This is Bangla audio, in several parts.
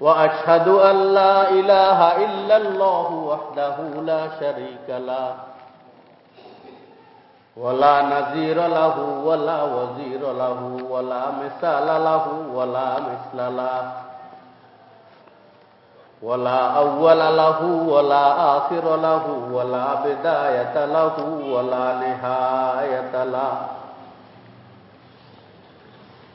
وأشهد أن لا إله إلا الله وحده لا شريك له. ولا نذير له ولا وزير له ولا مثال له ولا مثل له. ولا أول له ولا آخر له ولا بداية له ولا نهاية له.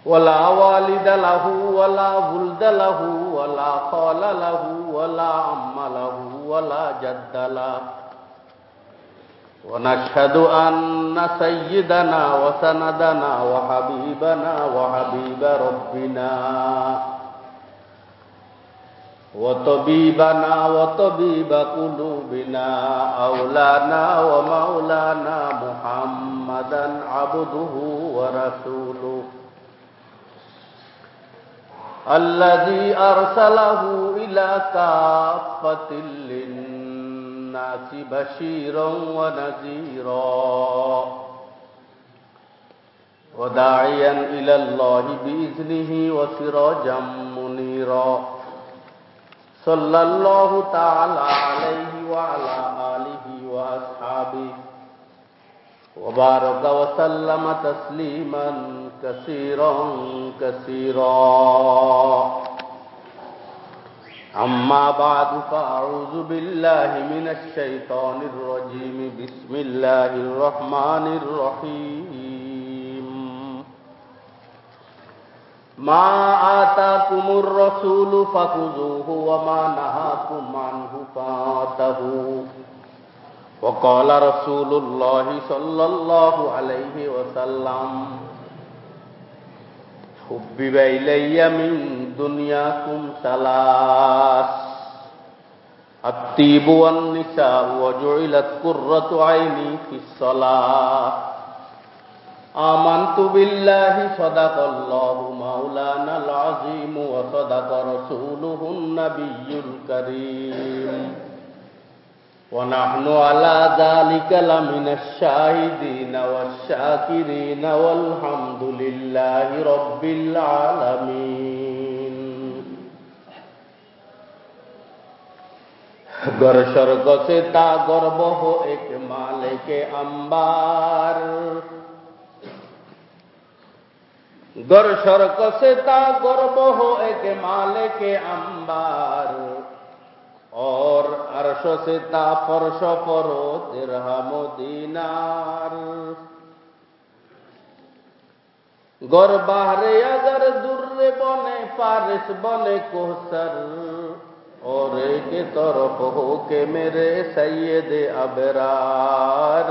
ولا والد له ولا ولد له ولا خال له ولا عم له ولا جد له. ونشهد أن سيدنا وسندنا وحبيبنا وحبيب ربنا وطبيبنا وطبيب قلوبنا أولانا ومولانا محمدا عبده ورسوله. الذي أرسله إلى كافة للناس بشيرا ونذيرا. وداعيا إلى الله بإذنه وسراجا منيرا. صلى الله تعالى عليه وعلى آله وأصحابه وبارك وسلم تسليما كثيرا كثيرا. أما بعد فأعوذ بالله من الشيطان الرجيم. بسم الله الرحمن الرحيم. ما آتاكم الرسول فخذوه وما نهاكم عنه فاتهوا وقال رسول الله صلى الله عليه وسلم حبب إلي من دنياكم ثلاث الطيب والنساء وجعلت قرة عيني في الصلاة آمنت بالله صدق الله مولانا العظيم وصدق رسوله النبي الكريم ونحن على ذلك لمن الشاهدين والشاكرين والحمد لله رب العالمين گر شرق سے تا گرب ہو ایک مالک امبار گر شرق سے تا گرب ہو ایک مالک امبار और अरश से ता फरश परो दिरहम दीनार गौर बाहरे अगर दुर्रे बने पारिस बने कोसर और एक तरफ हो के मेरे सैयद अबरार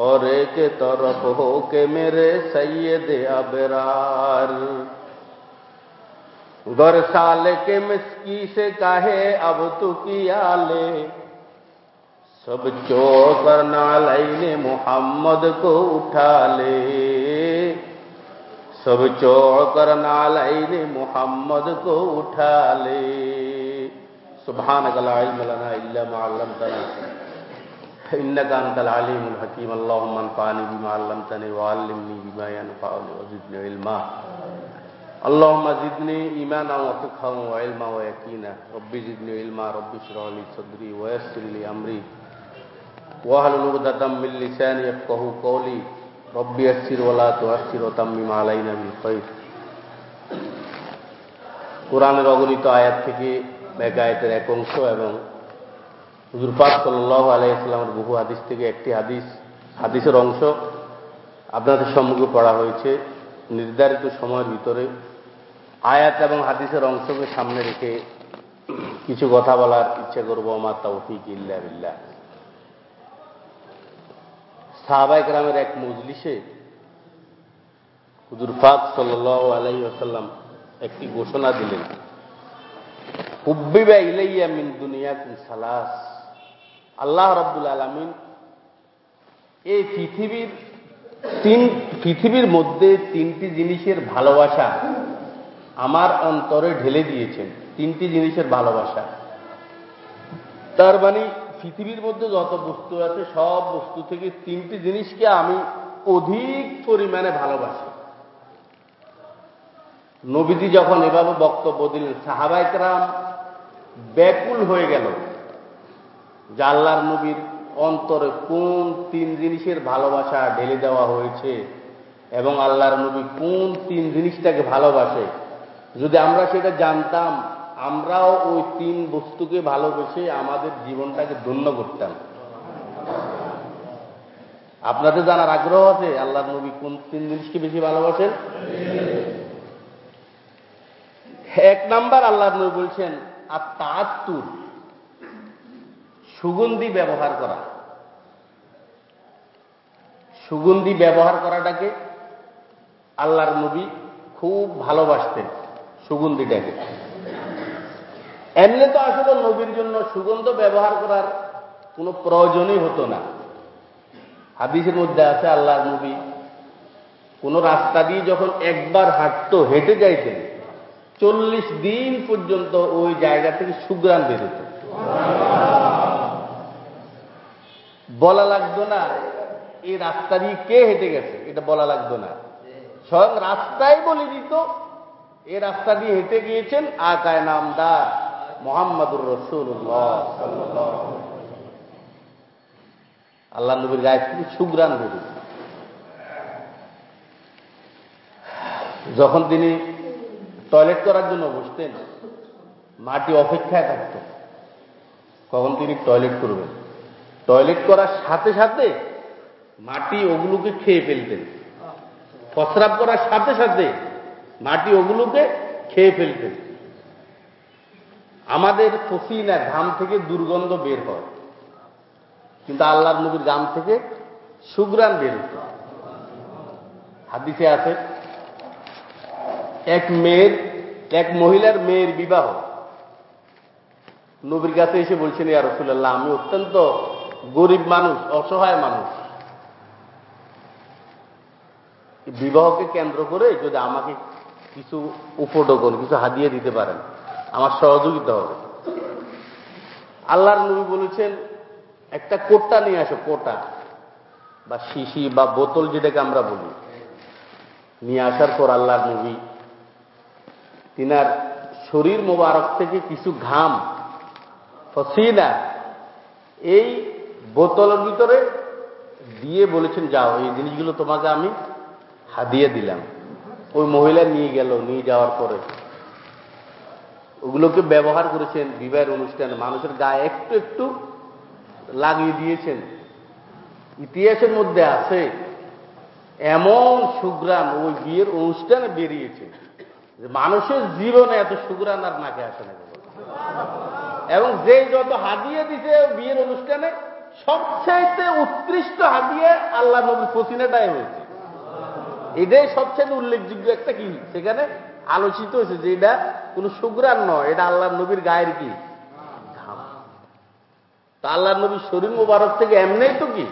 और एक तरफ हो के मेरे वर्षाल के मिसकी से कहे अब तू किया ले? सब चो चोकर नालई ने मोहम्मद को उठा ले। सब चो चोकर नालई ने मोहम्मद को उठा ले। सुबहान गलाना इन्नका अंतल अलीम हकीम। अल्लाह मनफानी बीमा अल्लम तने वालमनी बीमा अनफा वजिबन इल्मा। اللهم زدني إيمانا وفقها وعلما ويقينا ربي زدني علما ربي اشرح لي صدري ويسر لي أمري واحلل عقدة من لساني يفقهوا قولي ربي يسر ولا تعسر وتمم علينا بالخير কোরআনের অগণিত আয়াত থেকে এক আয়াতের এক অংশ এবং হুজুর পাক সাল্লাহ আলাইসাল্লামের বহু হাদিস থেকে একটি হাদিস হাদিসের অংশ আপনাদের সম্মুখে পড়া হয়েছে নির্ধারিত সময়ের ভিতরে আয়াত এবং হাদিসের অংশকে সামনে রেখে কিছু কথা বলার ইচ্ছা করব আমার তৌফিক ইল্লা বিল্লাহ। সাহাবাই গ্রামের এক মজলিসে হুজুর ফাক সাল্লাহ আলাই আসাল্লাম একটি ঘোষণা দিলেন হুব্বিবা ইলাইয়া মিন দুনিয়াকুম সালাস। আল্লাহ রব্বুল আলমিন এই পৃথিবীর তিন, পৃথিবীর মধ্যে তিনটি জিনিসের ভালোবাসা আমার অন্তরে ঢেলে দিয়েছেন তিনটি জিনিসের ভালোবাসা। তার মানে পৃথিবীর মধ্যে যত বস্তু আছে, সব বস্তু থেকে তিনটি জিনিসকে আমি অধিক পরিমাণে ভালোবাসি। নবীজি যখন এভাবে বক্তব্য দিলেন সাহাবাইকরাম ব্যাকুল হয়ে গেল জাল্লার নবীর অন্তরে কোন তিন জিনিসের ভালোবাসা ঢেলে দেওয়া হয়েছে এবং আল্লাহর নবী কোন তিন জিনিসটাকে ভালোবাসে। যদি আমরা সেটা জানতাম, আমরাও ওই তিন বস্তুকে ভালোবেসে আমাদের জীবনটাকে ধন্য করতাম। আপনাদের জানার আগ্রহ আছে আল্লাহ নবী কোন তিন জিনিসকে বেশি ভালোবাসেন? এক নাম্বার আল্লাহর নবী বলছেন আর তার তাত্তুর সুগন্ধি ব্যবহার করা। সুগন্ধি ব্যবহার করাটাকে আল্লাহর নবী খুব ভালোবাসতেন। সুগন্ধিটাকে এমনি তো আসলে নবীর জন্য সুগন্ধ ব্যবহার করার কোনো প্রয়োজনই হতো না। হাদিসের মধ্যে আছে, আল্লাহর নবী কোন রাস্তা দিয়ে যখন একবার হাঁটতো, হেঁটে যাইতেন, চল্লিশ দিন পর্যন্ত ওই জায়গা থেকে সুগ্রাম বেরোত বলা লাগতো না, এই রাস্তা দিয়ে কে হেঁটে গেছে? এটা বলা লাগতো না। স্বয়ং রাস্তায় বলে দিত এই রাস্তা দিয়ে হেঁটে গিয়েছেন আকায় নামদার মোহাম্মদুর রসুল্লাহ আল্লাহ নবীর গায়ে থেকে সুগ্রাম বেরোত যখন তিনি টয়লেট করার জন্য বসতেন, মাটি অপেক্ষায় থাকত, কখন তিনি টয়লেট করবেন? টয়লেট করার সাথে সাথে মাটি ওগুলোকে খেয়ে ফেলতেন। প্রস্রাব করার সাথে সাথে মাটি ওগুলোকে খেয়ে ফেলতেন আমাদের পসিনা ঘাম থেকে দুর্গন্ধ বের হয়। কিন্তু আল্লাহর নবীর গাম থেকে সুগ্রাম বের হতো হাদিসে আছে, এক মেয়ের, এক মহিলার মেয়ের বিবাহ। নবীর কাছে এসে বলছেন, ইয়া রসুল্লাহ আমি অত্যন্ত গরিব মানুষ, অসহায় মানুষ। বিবাহকে কেন্দ্র করে যদি আমাকে কিছু উপটোকন কিছু হাদিয়ে দিতে পারেন। আমার সহযোগিতা হবে। আল্লাহর নবী বলেছেন, একটা কোটা নিয়ে আসো, কোটা। বা শিশি বা বোতল যেটাকে আমরা বলি। নিয়ে আসার পর আল্লাহর নবী তিনার শরীর মোবারক থেকে কিছু ঘাম ফসিনা এই বোতলের ভিতরে দিয়ে বলেছেন, যাও, এই জিনিসগুলো তোমাকে আমি হাদিয়ে দিলাম। ওই মহিলা নিয়ে গেল, নিয়ে যাওয়ার পরে। ওগুলোকে ব্যবহার করেছেন বিবাহের অনুষ্ঠানে। মানুষের গায়ে একটু একটু লাগিয়ে দিয়েছেন। ইতিহাসের মধ্যে আছে, এমন সুগ্রাম ওই বিয়ের অনুষ্ঠানে বেরিয়েছে যে মানুষের জীবনে এত সুগ্রাম আর নাকে আসে না এবং যে যত হাদিয়ে দিছে বিয়ের অনুষ্ঠানে, সবচাইতে উৎকৃষ্ট হাদিয়ে আল্লাহ নবীর পসিনাটাই হয়েছে। এটাই সবচেয়ে উল্লেখযোগ্য একটা কি? সেখানে আলোচিত হয়েছে যে এটা কোন সুগ্রান নয়, এটা আল্লাহ নবীর গায়ের কি? তা আল্লাহ নবীর শরীর মুবারক থেকে এমনিই তো কি?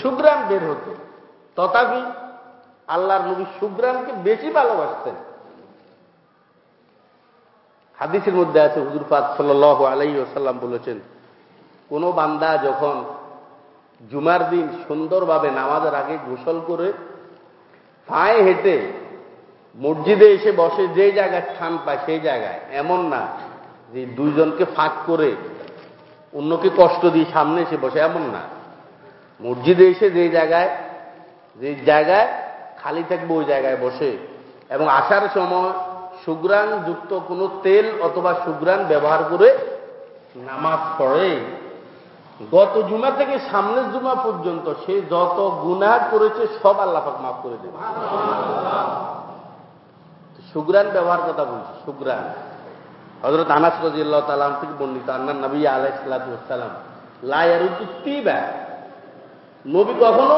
সুগ্রাম বের হতো। তথাপি আল্লাহর নবী সুগ্রামকে বেশি ভালোবাসতেন। হাদিসের মধ্যে আছে, হুজুর পাক সাল আলাই ওসাল্লাম বলেছেন, কোন বান্দা যখন জুমার দিন সুন্দরভাবে নামাজের আগে গোসল করে পায়ে হেঁটে মসজিদে এসে বসে যে জায়গায় স্থান পায় সেই জায়গায়, এমন না যে দুইজনকে ফাঁক করে অন্যকে কষ্ট দিয়ে সামনে এসে বসে, এমন না। মসজিদে এসে যে জায়গায় যে জায়গায় খালি থাকবে ওই জায়গায় বসে। এবং আসার সময় সুগ্রাণ যুক্ত কোনো তেল অথবা সুগ্রাণ ব্যবহার করে নামাজ পড়ে। গত জুমা থেকে সামনের জুমা পর্যন্ত সে যত গুনাহ করেছে, সব আল্লাহাক মাফ করে দেবে। সুগ্রাণ ব্যবহার কথা বলছি সুগ্রাণ হজরত আনাস রাজিয়াল্লাহ তালাম থেকে বর্ণিত আন্না নবী আলাইসালাম লায়ারুত্তিবা নবী কখনো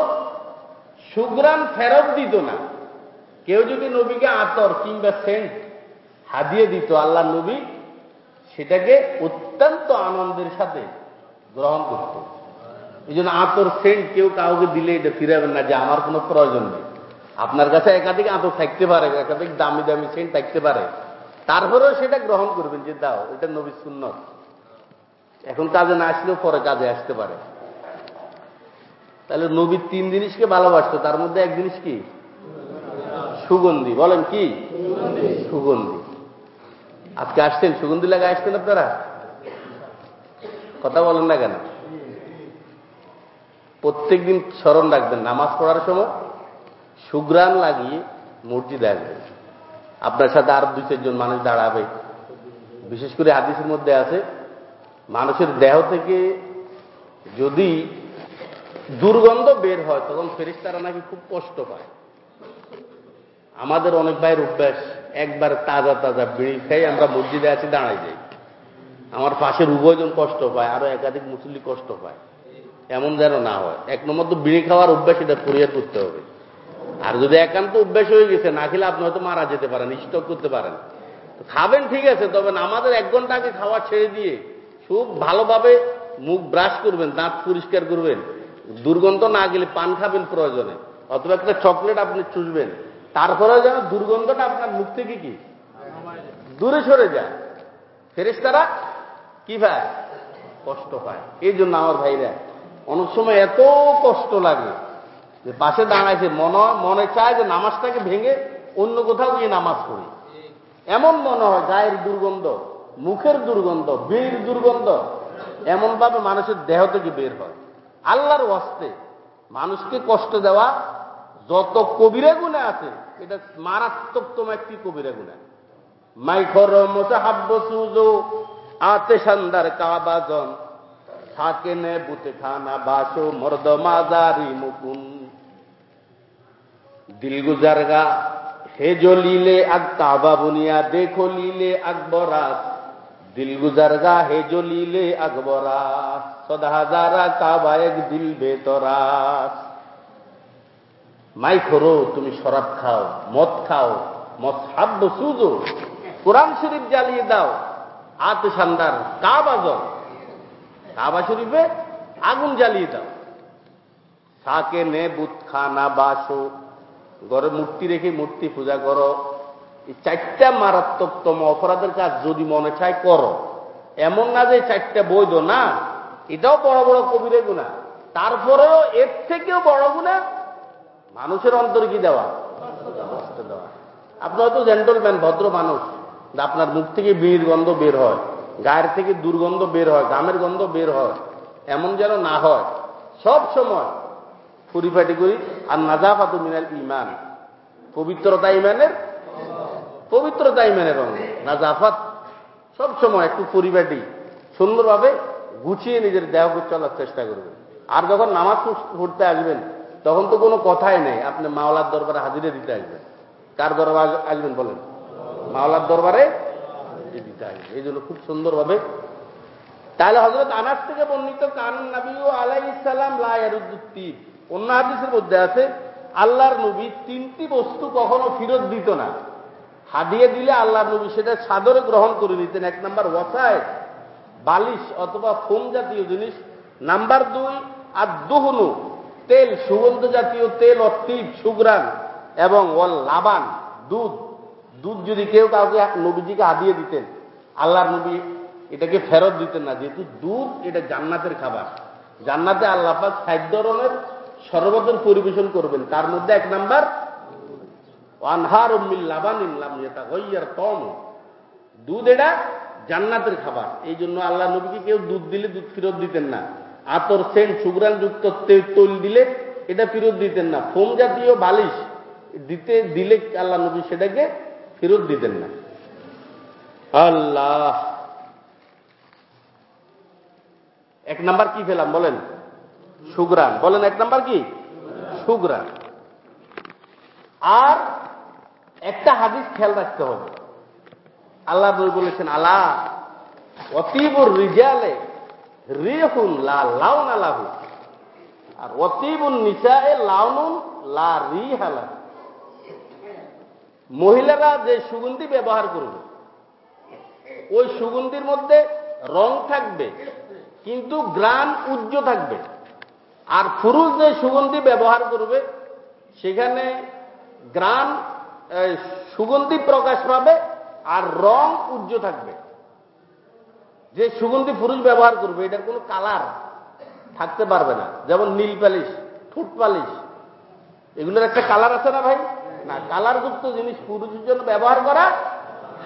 সুগ্রাণ ফেরত দিত না। কেউ যদি নবীকে আতর কিংবা সেন্ট হাদিয়ে দিত আল্লাহ নবী সেটাকে অত্যন্ত আনন্দের সাথে গ্রহণ করত। এই জন্য আতর সেন্ট কেউ কাউকে দিলে এটা ফিরাবেন না, যে আমার কোনো প্রয়োজন নেই। আপনার কাছে একাধিক আতর থাকতে পারে, একাধিক দামি দামি সেন্ট থাকতে পারে। তারপরেও সেটা গ্রহণ করবেন যে, দাও, এটা নবী সুন্নত। এখন কাজে না আসলেও পরে কাজে আসতে পারে। তাহলে নবীর তিন জিনিসকে ভালোবাসতো, তার মধ্যে এক জিনিস কি? সুগন্ধি। বলেন কি? সুগন্ধি। আজকে আসছেন, সুগন্ধি লাগা আসছেন আপনারা? বলেন না কেন? প্রত্যেক দিন স্মরণ রাখবেন, নামাজ পড়ার সময় সুগ্রাণ লাগিয়ে মসজিদে আসবেন। আপনার সাথে আর দুই চারজন মানুষ দাঁড়াবে। বিশেষ করে হাদিসের মধ্যে আছে, মানুষের দেহ থেকে যদি দুর্গন্ধ বের হয়, তখন ফেরিস্তারা নাকি খুব কষ্ট পায়। আমাদের অনেক ভাইয়ের অভ্যাস, একবার তাজা তাজা বিড়ি খাই, আমরা মসজিদে আছি দাঁড়াই যাই। আমার পাশের উভয়জন কষ্ট পায়, আরও একাধিক মুসল্লি কষ্ট পায়। এমন যেন না হয়। এক নম্বর তো বিড়ি খাওয়ার অভ্যাস, এটা পরিহার করতে হবে। আর যদি একান্ত অভ্যাস হয়ে গেছে, না খেলে আপনি হয়তো মারা যেতে পারেন স্টক করতে পারেন। খাবেন ঠিক আছে, তবে আমাদের এক ঘণ্টা আগে খাওয়া ছেড়ে দিয়ে খুব ভালোভাবে মুখ ব্রাশ করবেন, দাঁত পরিষ্কার করবেন। দুর্গন্ধ না গেলে পান খাবেন প্রয়োজনে। অথবা একটা চকলেট আপনি চুষবেন। তারপরেও যেন দুর্গন্ধটা আপনার মুখ থেকে কি? দূরে সরে যায়। ফেরেস্তারা কি পায় কষ্ট পায় এই জন্য আমার ভাইরা, অনেক সময় এত কষ্ট লাগে যে পাশে দাঁড়াইছে, মনে মনে চায় যে নামাজটাকে ভেঙে অন্য কোথাও গিয়ে নামাজ পড়ি। এমন মনে হয়, গায়ের দুর্গন্ধ, মুখের দুর্গন্ধ বীর দুর্গন্ধ, এমনভাবে মানুষের দেহ থেকে বের হয়। আল্লাহর অস্তে মানুষকে কষ্ট দেওয়া যত কবিরা গুণে আছে, এটা মারাত্মকতম একটি কবিরা গুণা। মাইখর মোসাহাব্য সুজো আতে সান্দার কাবাজন। থাকে নে বুতে খানা বাসো, মর্দ মাজারি মুকুন। দিল গুজারগা হে জলিলে আগ কাবা বুনিয়া, দেখো লীলে আকবরাত দিল গুজারগা হে জলিলে আকবরাত সদা কাবা এক দিল বেতরাস মাই খোরো, তুমি শরাব খাও, মদ খাও, মদ হাব্য সুজো। কোরআন শরীফ জ্বালিয়ে দাও। আত সান্দার কাবা জল। কাবা শরীফে আগুন জ্বালিয়ে দাও। সাকে নে বুত খানা বাসো। ঘরে মূর্তি রেখে মূর্তি পূজা করো। এই চারটা মারাত্মকতম অপরাধের কাজ যদি মনে চায় করো। এমন না যে চারটা বৈধ, না। এটাও বড় বড় কবিরে গুণা। তারপরেও এর থেকেও বড় গুণা মানুষের অন্তর কি দেওয়া? দেওয়া। আপনি হয়তো জেন্টলম্যান ভদ্র মানুষ। আপনার মুখ থেকে বিড়ির গন্ধ বের হয়, গায়ের থেকে দুর্গন্ধ বের হয় গামের গন্ধ বের হয়, এমন যেন না হয়। সব সময় পরিপাটি করি আর নাজাফাত মিনাল ইমান পবিত্রতা ইমানের পবিত্রতা ইমানের অঙ্গ। নাজাফাত সব সময় একটু পরিপাটি সুন্দরভাবে গুছিয়ে নিজের দেহকে চলার চেষ্টা করবেন। আর যখন নামাজ পড়তে আসবেন, তখন তো কোনো কথাই নেই। আপনি মাওলার দরবারে হাজিরে দিতে আসবেন। কার দরবার আসবেন বলেন? মাওলার দরবারে এই জন্য খুব সুন্দরভাবে। তাহলে হজরত আনাস থেকে বর্ণিত কানুন নবী ও আলাই ইসালাম লায়ারুদ্দিন অন্য হাদিসের মধ্যে আছে, আল্লাহর নবী তিনটি বস্তু কখনো ফিরত দিত না। হাদিয়ে দিলে আল্লাহর নবী সেটা সাদরে গ্রহণ করে নিতেন এক নাম্বার ওয়াসায়, বালিশ অথবা ফোম জাতীয় জিনিস। নাম্বার দুই আর দুহনু তেল, সুগন্ধ জাতীয় তেল অতীব সুগ্রান এবং ওল লাবান, দুধ। দুধ যদি কেউ কাউকে নবীজিকে হাদিয়ে দিতেন, আল্লাহর নবী এটাকে ফেরত দিতেন না, যেহেতু দুধ এটা জান্নাতের খাবার। জান্নাতে আল্লাহ ষাট ধরনের সর্বতর পরিবেশন করবেন। তার মধ্যে এক নাম্বার আনহার লাবান ইনলাম যেটা হইয়ার কম দুধ এটা জান্নাতের খাবার। এই জন্য আল্লাহ নবীকে কেউ দুধ দিলে দুধ ফেরত দিতেন না। আতর, সেন সুগ্রান যুক্ত তৈল দিলে এটা ফেরত দিতেন না। ফোম জাতীয় বালিশ দিতে, দিলে আল্লাহ নবী সেটাকে ফেরত দিতেন না। আল্লাহ। এক নাম্বার কি ফেলাম বলেন? সুগ্রান বলেন এক নাম্বার কি? সুগ্রান আর একটা হাদিস খেয়াল রাখতে হবে। আল্লাহ বলেছেন আল্লাহ অতিবুর রিজালে রিহুন লা লাউন আলাহু আর অতিবুন নিচায়ে লাউনুন লা রিহালা মহিলারা যে সুগন্ধি ব্যবহার করবে, ওই সুগন্ধির মধ্যে রং থাকবে, কিন্তু গ্রাম উজ্জ্ব থাকবে। আর পুরুষ যে সুগন্ধি ব্যবহার করবে, সেখানে গ্রাম সুগন্ধি প্রকাশ পাবে আর রং উজ্জ্ব থাকবে। যে সুগন্ধি পুরুষ ব্যবহার করবে, এটার কোনো কালার থাকতে পারবে না। যেমন নীল পালিশ ঠোঁট পালিশ, এগুলোর একটা কালার আছে না ভাই? না, কালারযুক্ত জিনিস পুরুষের জন্য ব্যবহার করা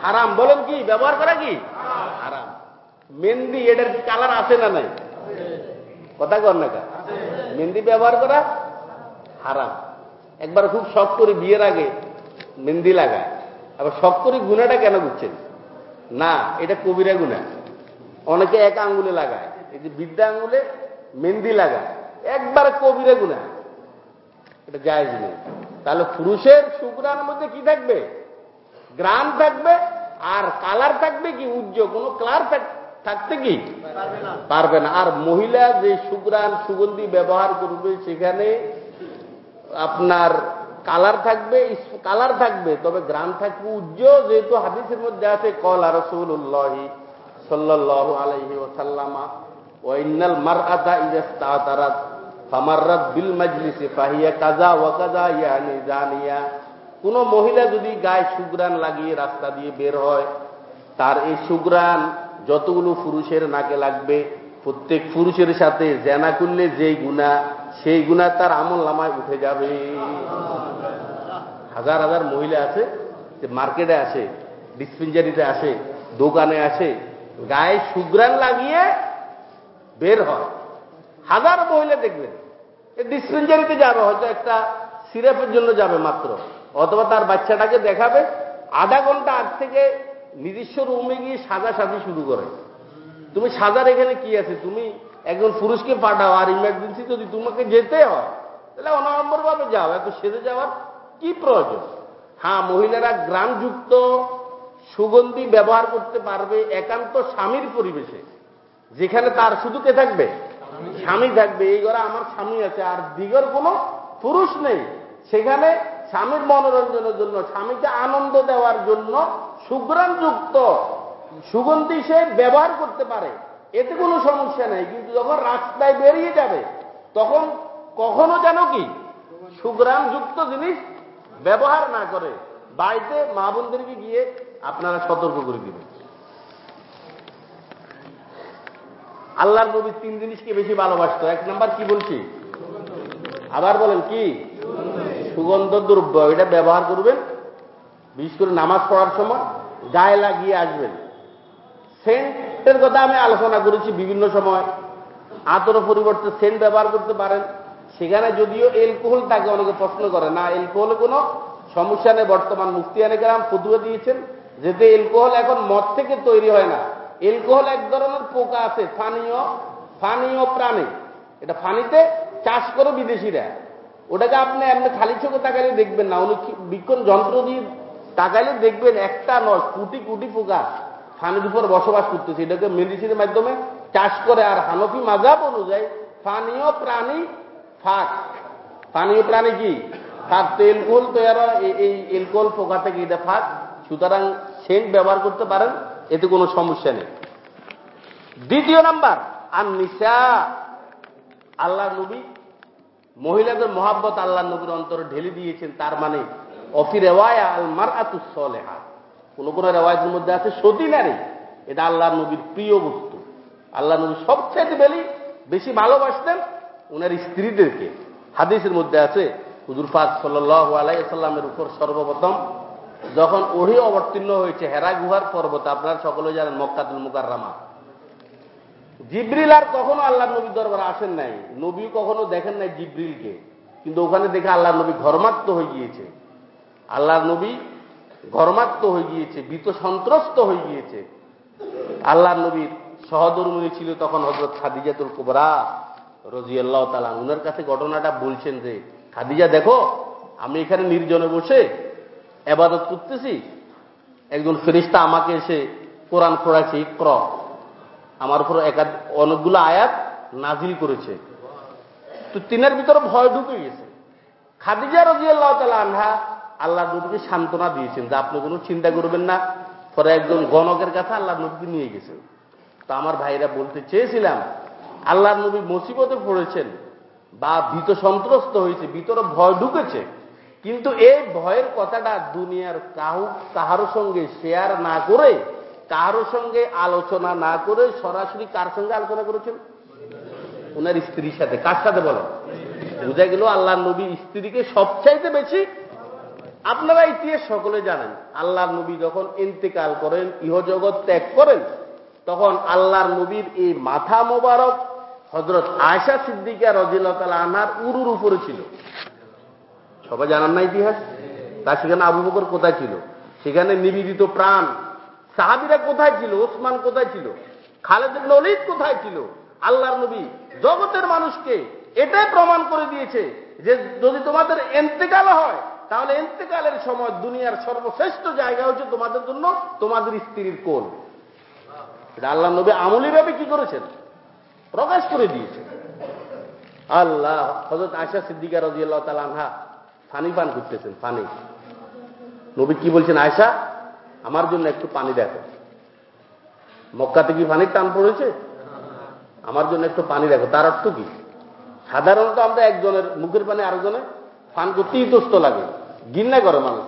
হারাম। বলেন কি, ব্যবহার করা কি? হারাম। মেহেন্দি, এটার কালার আছে না নাই? কথা কর না মেহেন্দি ব্যবহার করা হারাম। একবার খুব শখ করে বিয়ের আগে মেহেন্দি লাগায়। আবার শখ করে গুণাটা কেন বুঝছেন? না, এটা কবিরা গুণা। অনেকে এক আঙ্গুলে লাগায়, এই যে বিদ্যা আঙ্গুলে মেহেন্দি লাগায়। একবার কবিরা গুণা। এটা নেই। তাহলে পুরুষের শুক্রার মধ্যে কি থাকবে? গ্রাম থাকবে আর কালার থাকবে কি? উজ্জ্বল। কোনো কালার থাকতে কি? পারবে না। আর মহিলা যে সুগ্রান সুগন্ধি ব্যবহার করবে সেখানে আপনার কালার থাকবে কালার থাকবে। তবে গ্রাম থাকবে উজ্জ্বল যেহেতু হাদিসের মধ্যে আছে কল আর রসুল্লাহি সাল্লাহ আলহি ওসাল্লামা ওয়াইনাল মার আদা ইজাস্তারাত ফামাররাত বিল মাজলিসে, ফাহিয়া কাজা ওয়া কাজা, ইয়ানি জানিয়া। কোন মহিলা যদি গায়ে সুগ্রান লাগিয়ে রাস্তা দিয়ে বের হয়, তার এই সুগ্রান যতগুলো পুরুষের নাকে লাগবে, প্রত্যেক পুরুষের সাথে জেনা করলে যেই গুণা, সেই গুণা তার আমল নামায় উঠে যাবে। হাজার হাজার মহিলা আছে, যে মার্কেটে আসে ডিসপেন্সারিতে আসে, দোকানে আসে, গায়ে সুগ্রান লাগিয়ে বের হয়। হাজার মহিলা দেখবেন ডিসপেন্সারিতে যাবে, হয়তো একটা সিরাপের জন্য যাবে মাত্র, অথবা তার বাচ্চাটাকে দেখাবে, আধা ঘণ্টা আগ থেকে নিজস্ব রুমে গিয়ে সাজা সাজি শুরু করে। তুমি সাজার এখানে কি আছে? তুমি একজন পুরুষকে পাঠাও, আর ইমার্জেন্সি যদি তোমাকে যেতে হয়, তাহলে অনম্বর ভাবে যাও, এত সেজে যাওয়ার কি প্রয়োজন? হ্যাঁ মহিলারা গ্রামযুক্ত, সুগন্ধি ব্যবহার করতে পারবে, একান্ত স্বামীর পরিবেশে, যেখানে তার শুধু কে থাকবে? স্বামী থাকবে, এই ঘরে আমার স্বামী আছে, আর দিগর কোনো পুরুষ নেই। সেখানে স্বামীর মনোরঞ্জনের জন্য, স্বামীকে আনন্দ দেওয়ার জন্য সুগ্রামযুক্ত সুগন্ধি সে ব্যবহার করতে পারে। এতে কোনো সমস্যা নেই, কিন্তু যখন রাস্তায় বেরিয়ে যাবে, তখন কখনো যেন কি সুগ্রামযুক্ত জিনিস ব্যবহার না করে। বাড়িতে মা বোনদেরকে গিয়ে আপনারা সতর্ক করে দিবেন। আল্লাহর নবী তিন জিনিসকে বেশি ভালোবাসত। এক নাম্বার কি বলছি? আবার বলেন কি? সুগন্ধ দ্রব্য, এটা ব্যবহার করবেন, বিশেষ করে নামাজ পড়ার সময় গায়ে লাগিয়ে আসবেন। সেন্টের কথা আমি আলোচনা করেছি বিভিন্ন সময়। আতর পরিবর্তে সেন্ট ব্যবহার করতে পারেন। সেখানে যদিও এলকোহল তাকে অনেকে প্রশ্ন করে, না এলকোহলে কোনো সমস্যা নেই, বর্তমান মুক্তি আনে গ্রাম ফতুয়া দিয়েছেন যেতে এলকোহল এখন মদ থেকে তৈরি হয় না। এলকোহল এক ধরনের পোকা আছে ফানীয় ফানীয় প্রাণী। এটা ফানিতে চাষ করে বিদেশিরা। ওটাকে আপনি এমনি খালি চোখে তাকাইলে দেখবেন না। উনি বিক্ষণ যন্ত্র দিয়ে তাকাইলে দেখবেন একটা নয়, কোটি কোটি পোকা ফানির উপর বসবাস করতেছে। এটাকে মেডিসিনের মাধ্যমে চাষ করে। আর হানফি মাজাব অনুযায়ী ফানীয় প্রাণী ফাঁক পানীয় প্রাণী কি? ফাঁক তো এলকোহল তৈরি এই এলকোহল পোকা থেকে এটা ফাঁক সুতরাং সেন্ট ব্যবহার করতে পারেন। এতে কোনো সমস্যা নেই। দ্বিতীয় নাম্বার আর নিশা আল্লাহ নবী, মহিলাদের মহাব্বত আল্লাহ নবীর অন্তরে ঢেলে দিয়েছেন, তার মানে অফি রেওয়ায় আল মার আতুসলেহা কোন কোন রেওয়ায়তের মধ্যে আছে সতী নারী, এটা আল্লাহ নবীর প্রিয় বস্তু। আল্লাহ নবী সবচেয়ে বেলি, বেশি ভালোবাসতেন ওনার স্ত্রীদেরকে। হাদিসের মধ্যে আছে, হুজুর ফাজ সাল্লাহ আলাইসাল্লামের উপর সর্বপ্রথম যখন ওহি অবতীর্ণ হয়েছে, হেরা গুহার পর্বত, আপনারা সকলে জানেন মক্কাতুল মুকাররামা। জিব্রিল আর কখনো আল্লাহ নবী দরবার আসেন নাই। নবী কখনো দেখেন নাই জিব্রিলকে। কিন্তু ওখানে দেখে আল্লাহ নবী ঘরমাত্ম হয়ে গিয়েছে। আল্লাহ নবী ঘরমাত্ম হয়ে গিয়েছে, ভীত সন্ত্রস্ত হয়ে গিয়েছে। আল্লাহ নবীর সহধর্মী ছিল তখন হজরত খাদিজাতুল কুবরা রজি আল্লাহ তালা উনার কাছে ঘটনাটা বলছেন যে, খাদিজা দেখো, আমি এখানে নির্জনে বসে এবাদত করতেছি। একজন ফেরিস্তা আমাকে এসে কোরআন পড়াচ্ছে ইক্র। আমার উপর একাধ অনেকগুলো আয়াত নাজিল করেছে। তো তিনের ভিতরে ভয় ঢুকে গেছে। খাদিজা রাজি আল্লাহ তালা আনহা আল্লাহ নবীকে সান্ত্বনা দিয়েছেন যে আপনি কোনো চিন্তা করবেন না। পরে একজন গণকের কাছে আল্লাহ নবীকে নিয়ে গেছে। তো আমার ভাইরা বলতে চেয়েছিলাম, আল্লাহ নবী মুসিবতে পড়েছেন বা ভীত সন্ত্রস্ত হয়েছে, ভিতরে ভয় ঢুকেছে। কিন্তু এই ভয়ের কথাটা দুনিয়ার কাহু, কাহারো সঙ্গে শেয়ার না করে কারও সঙ্গে আলোচনা না করে সরাসরি কার সঙ্গে আলোচনা করেছেন? ওনার স্ত্রীর সাথে। কার সাথে বলেন বুঝা গেল আল্লাহ নবী স্ত্রীকে সবচাইতে বেশি আপনারা ইতিহাস সকলে জানেন, আল্লাহ নবী যখন ইন্তেকাল করেন, ইহজগৎ ত্যাগ করেন, তখন আল্লাহর নবীর এই মাথা মোবারক হজরত আয়সা সিদ্দিকা রজিল্লা আনার উরুর উপরে ছিল। সবাই জানান না ইতিহাস? তা সেখানে আবু বকর কোথায় ছিল? সেখানে নিবেদিত প্রাণ। সাহাবিরা কোথায় ছিল? ওসমান কোথায় ছিল? খালেদ নলিদ কোথায় ছিল? আল্লাহর নবী জগতের মানুষকে এটাই প্রমাণ করে দিয়েছে যে যদি তোমাদের এন্তেকাল হয়, তাহলে এন্তেকালের সময় দুনিয়ার সর্বশ্রেষ্ঠ জায়গা হচ্ছে তোমাদের জন্য তোমাদের স্ত্রীর কোল। এটা আল্লাহ নবী আমলিভাবে কি করেছেন? প্রকাশ করে দিয়েছে আল্লাহ হজরত আশা সিদ্দিকা রাজি আল্লাহ তালানহা পানি পান করতেছেন, পানি। নবী কি বলছেন আয়সা আমার জন্য একটু পানি দেখো। মক্কাতে কি পানির টান পড়েছে? আমার জন্য একটু পানি দেখো। তার অর্থ কি? সাধারণত আমরা একজনের মুখের পানি আরেকজনে পান করতে ইতস্ত লাগে। গিন্না করে মানুষ।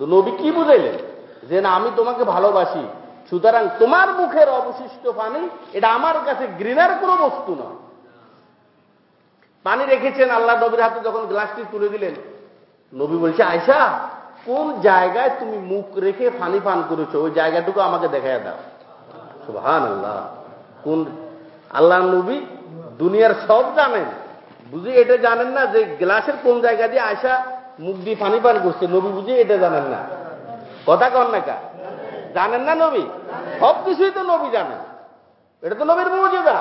নবী কি বুঝাইলেন? যে, না, আমি তোমাকে ভালোবাসি। সুতরাং তোমার মুখের অবশিষ্ট পানি, এটা আমার কাছে ঘৃণার কোনো বস্তু নয়। পানি রেখেছেন, আল্লাহ নবীর হাতে যখন গ্লাসটি তুলে দিলেন নবী বলছে আয়সা কোন জায়গায় তুমি মুখ রেখে ফানি পান করেছ? ওই জায়গাটুকু আমাকে দেখায় দাও। সুহান আল্লাহ কোন আল্লাহ নবী দুনিয়ার সব জানেন। বুঝি এটা জানেন না যে গ্লাসের কোন জায়গা দিয়ে আয়সা মুখ দিয়ে পানি পান করছে? নবী বুঝি এটা জানেন না। কথা কন না কা জানেন না নবী? সব কিছুই তো নবী জানেন। এটা তো নবীর মর্যাদা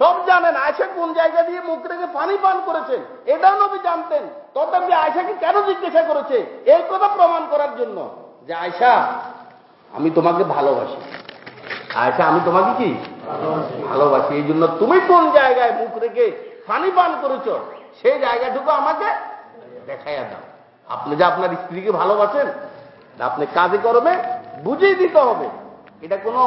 সব জানেন আয়সা কোন জায়গা দিয়ে মুখ রেখে পানি পান করেছেন এটাও নবী জানতেন। তথাপি আয়সাকে কেন জিজ্ঞাসা করেছে? এই কথা প্রমাণ করার জন্য যে আয়সা আমি তোমাকে ভালোবাসি। আয়সা আমি তোমাকে কি? ভালোবাসি। এই জন্য তুমি কোন জায়গায় মুখ রেখে পানি পান করেছ? সেই জায়গাটুকু আমাকে দেখাইয়া দাও। আপনি যে আপনার স্ত্রীকে ভালোবাসেন আপনি কাজে করবে বুঝিয়ে দিতে হবে। এটা কোনো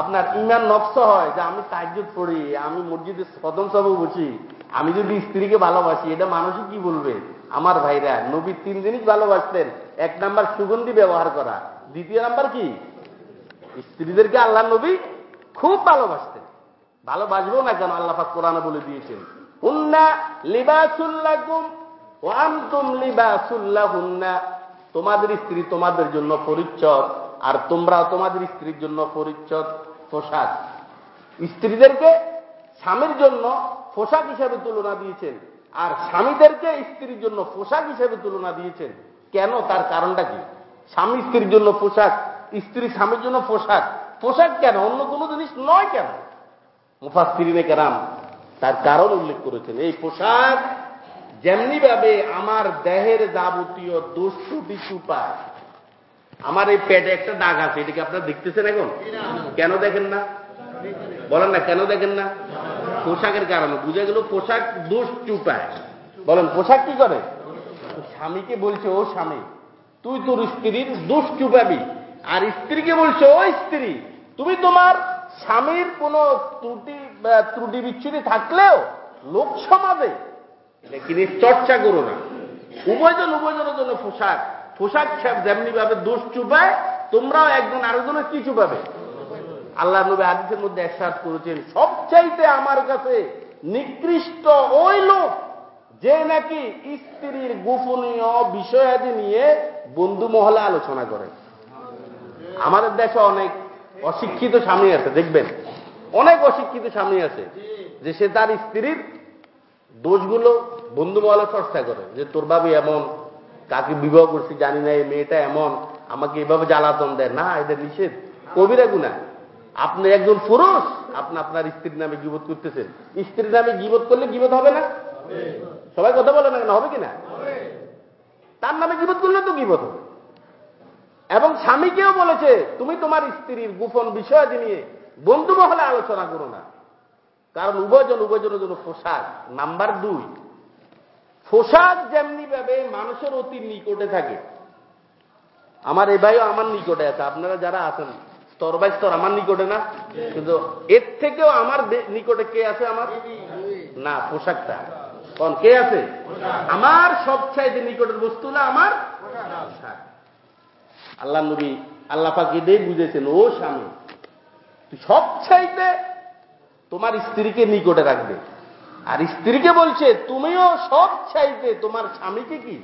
আপনার ইমান নকশ হয় যে আমি তাজ্জুদ পড়ি, আমি মসজিদে সদম সবে বসি আমি যদি স্ত্রীকে ভালোবাসি, এটা মানুষই কি বলবে? আমার ভাইরা, নবী তিন জিনিস ভালোবাসতেন, এক নাম্বার সুগন্ধি ব্যবহার করা, দ্বিতীয় নাম্বার কি? স্ত্রীদেরকে আল্লাহ নবী খুব ভালোবাসতেন। ভালোবাসবো না কেন? আল্লাহ পাক কোরআনে বলে দিয়েছেন হুন্না লিবাসুল্লাকুম ও আন্তুম লিবাসুল্লাহুন্না তোমাদের স্ত্রী তোমাদের জন্য পরিচ্ছদ। আর তোমরা তোমাদের স্ত্রীর জন্য পরিচ্ছদ, পোশাক। স্ত্রীদেরকে স্বামীর জন্য পোশাক হিসাবে তুলনা দিয়েছেন। আর স্বামীদেরকে স্ত্রীর জন্য পোশাক হিসাবে তুলনা দিয়েছেন। কেন? তার কারণটা কি? স্বামী স্ত্রীর জন্য পোশাক, স্ত্রী স্বামীর জন্য পোশাক। পোশাক কেন? অন্য কোনো জিনিস নয় কেন? মুফাস্তিরিনে কেরাম তার কারণ উল্লেখ করেছেন। এই পোশাক যেমনি ভাবে আমার দেহের যাবতীয় দোষ ত্রুটি চুপায় আমার এই পেটে একটা দাগ আছে এটাকে আপনারা দেখতেছেন এখন? কেন দেখেন না? বলেন না কেন দেখেন না? পোশাকের কারণে। বুঝে গেল পোশাক দোষ চুপায়। বলেন পোশাক কি করে? স্বামীকে বলছে ও স্বামী তুই তোর স্ত্রীর দোষ চুপাবি। আর স্ত্রীকে বলছে ও স্ত্রী তুমি তোমার স্বামীর কোন ত্রুটি ত্রুটি বিচ্ছুটি থাকলেও লোক সমাজে কিন্তু চর্চা করো না? উভয়জন উভয়জনের জন্য পোশাক। পোশাক যেমনি ভাবে দোষ চুপায়, তোমরাও একজন আরেকজনের কি চুপাবে? আল্লাহ নবী আদিসের মধ্যে একসাথ করেছেন, সবচাইতে আমার কাছে নিকৃষ্ট ওই লোক যে নাকি স্ত্রীর গোপনীয় বিষয়াদি নিয়ে বন্ধু মহলে আলোচনা করে। আমাদের দেশে অনেক অশিক্ষিত স্বামী আছে, দেখবেন? অনেক অশিক্ষিত স্বামী আছে যে সে তার স্ত্রীর দোষগুলো বন্ধু মহলে চর্চা করে, যে তোর বাবু এমন কাকে বিবাহ করছি জানি না, এই মেয়েটা এমন, আমাকে এভাবে জ্বালাতন দেয়। না এটা নিষেধ। কবিরা গুণা আপনি একজন পুরুষ, আপনি আপনার স্ত্রীর নামে গিবোধ করতেছেন। স্ত্রীর নামে গিবোধ করলে গিবোধ হবে না? সবাই কথা বলে না কেন? হবে কিনা তার নামে গিবোধ করলে তো গিবোধ হবে। এবং স্বামীকেও বলেছে, তুমি তোমার স্ত্রীর গোপন বিষয় নিয়ে বন্ধু মহলে আলোচনা করো না। কারণ উভয়জন উভয়জনের জন্য পোশাক নাম্বার দুই পোশাক যেমনি ভাবে মানুষের অতি নিকটে থাকে। আমার এই ভাইও আমার নিকটে আছে, আপনারা যারা আছেন, স্তর বাই স্তর আমার নিকটে না? কিন্তু এর থেকেও আমার নিকটে কে আছে আমার? না, পোশাকটা। কোন, কে আছে? আমার সবচাইতে নিকটের বস্তু না আমার আল্লাহ নবী আল্লাহ পাক এটাই বুঝেছেন, ও স্বামী, তুই সবচাইতে তোমার স্ত্রীকে নিকটে রাখবে। আর স্ত্রীকে বলছে, তুমিও সব চাইতে, তোমার স্বামীকে কি?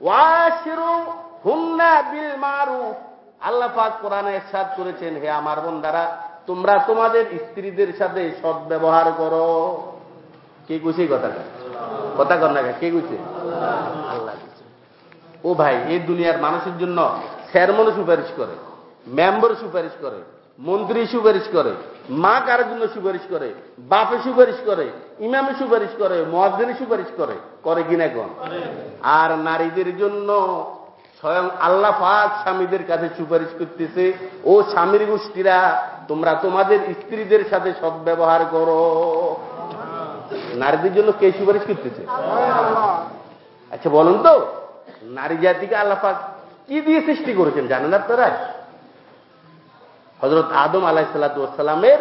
ওয়াশিরু হুন্না বিল মারুফ। আল্লাহ পাক কোরআনে ইরশাদ করেছেন, হে আমার বন্দারা, তোমরা তোমাদের স্ত্রীদের সাথে সৎ ব্যবহার করো। কে এই কথাটা? কথা কর না কে কইছে? আল্লাহ ও ভাই, এই দুনিয়ার মানুষের জন্য চেয়ারম্যানও সুপারিশ করে মেম্বার সুপারিশ করে। মন্ত্রী সুপারিশ করে, মা কারোর জন্য সুপারিশ করে, বাপে সুপারিশ করে, ইমামে সুপারিশ করে মহাজনে সুপারিশ করে করে কিনা কোন? আর নারীদের জন্য স্বয়ং আল্লাহ পাক স্বামীদের কাছে সুপারিশ করতেছে, ও স্বামীর গোষ্ঠীরা, তোমরা তোমাদের স্ত্রীদের সাথে সব ব্যবহার করো। নারীদের জন্য কে সুপারিশ করতেছে? আচ্ছা বলুন তো, নারী জাতিকে আল্লাহ পাক কি দিয়ে সৃষ্টি করেছেন, জানেন আপনারা? হজরত আদম আলাহিসাল্লামের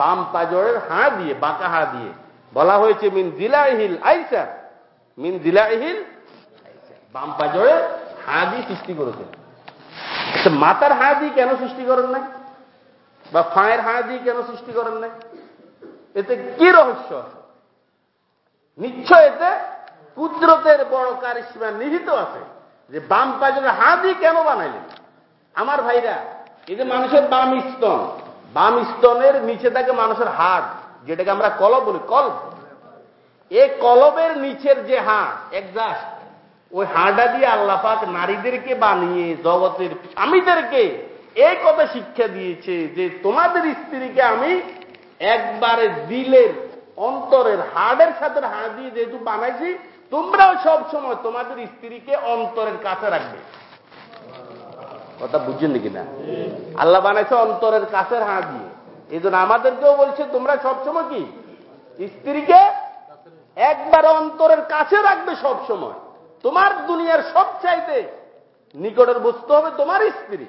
বাম পাজরের হাঁ দিয়ে, বাঁকা হাঁ দিয়ে বলা হয়েছে, মিন জিলাহিল আইসা মিন জিলাহিল। বাম পাজরে হাঁ দিয়ে সৃষ্টি করেছেন। মাতার হাঁ দিয়ে কেন সৃষ্টি করেন নাই? বা ফাঁয়ের হাঁ দিয়ে কেন সৃষ্টি করেন নাই? এতে কি রহস্য আছে? নিশ্চয় এতে কুদরতের বড় কারিশ্মা নিহিত আছে যে বাম পাজরের হাঁ দিয়ে কেন বানাইলেন? আমার ভাইরা এই যে মানুষের বাম স্তন, বাম স্তনের নিচে থাকে মানুষের হাড়, যেটাকে আমরা কলব বলি কল্প এই কলবের নিচের যে হাড় একজাস্ট ওই হাড়টা দিয়ে আল্লাপাক নারীদেরকে বানিয়ে, জগতের স্বামীদেরকে এই কথা শিক্ষা দিয়েছে যে তোমাদের স্ত্রীকে আমি একবারে দিলের অন্তরের হাড়ের সাথে হাড় দিয়ে যেহেতু বানাইছি, তোমরাও সব সময় তোমাদের স্ত্রীকে অন্তরের কাছে রাখবে। কথা বুঝছেন নাকি না? আল্লাহ বানাইছে অন্তরের কাছের হাঁ দিয়ে। এই জন্য আমাদেরকেও বলছে, তোমরা সবসময় কি? স্ত্রীকে একবার অন্তরের কাছে রাখবে সব সময় তোমার দুনিয়ার সব চাইতে নিকটের বস্তু হবে তোমার স্ত্রী।